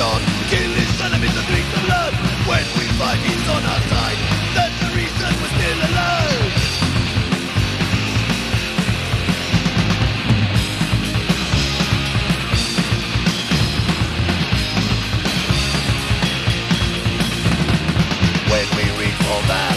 on. Kill his enemies and drink the blood When we fight he's on our side. That's the reason we're still alive. When we recall that